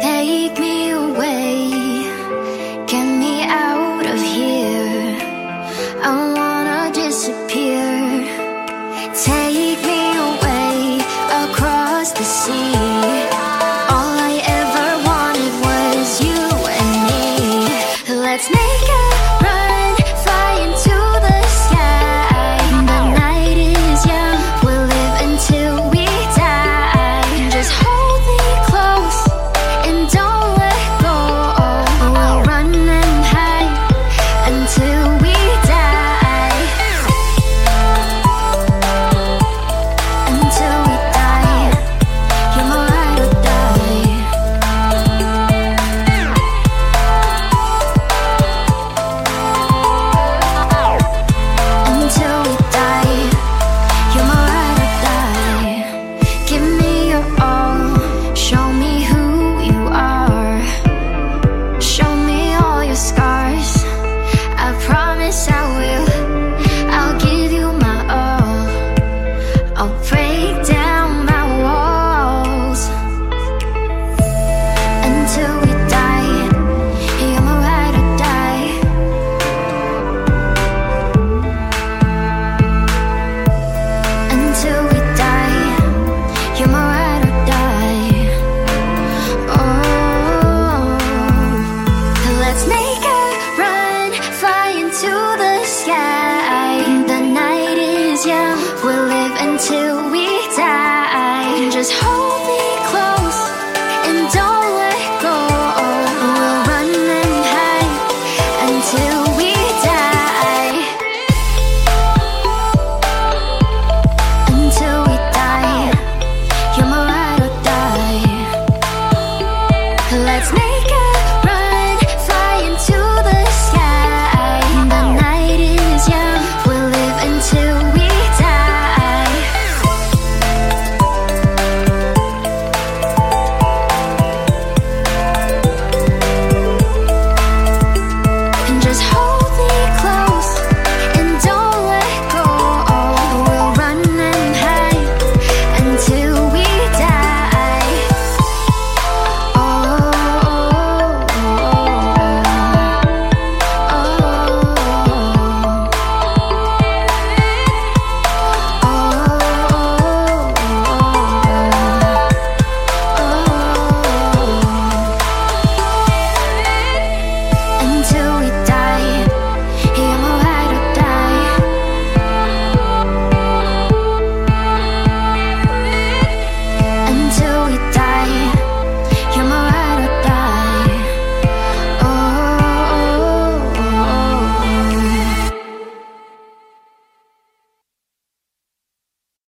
Take me away, get me out of here. I wanna disappear. Take me away across the sea.